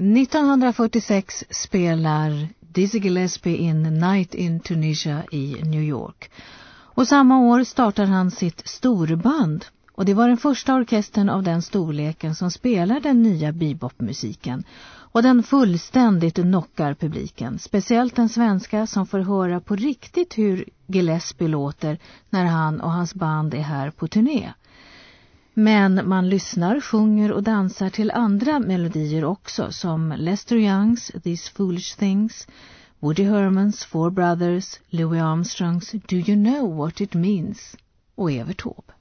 1946 spelar Dizzy Gillespie in Night in Tunisia i New York. Och samma år startar han sitt storband och det var den första orkestern av den storleken som spelar den nya bebopmusiken. Och den fullständigt knockar publiken, speciellt den svenska som får höra på riktigt hur Gillespie låter när han och hans band är här på turné. Men man lyssnar, sjunger och dansar till andra melodier också som Lester Youngs These Foolish Things, Woody Hermans Four Brothers, Louis Armstrongs Do You Know What It Means och Evert Taube.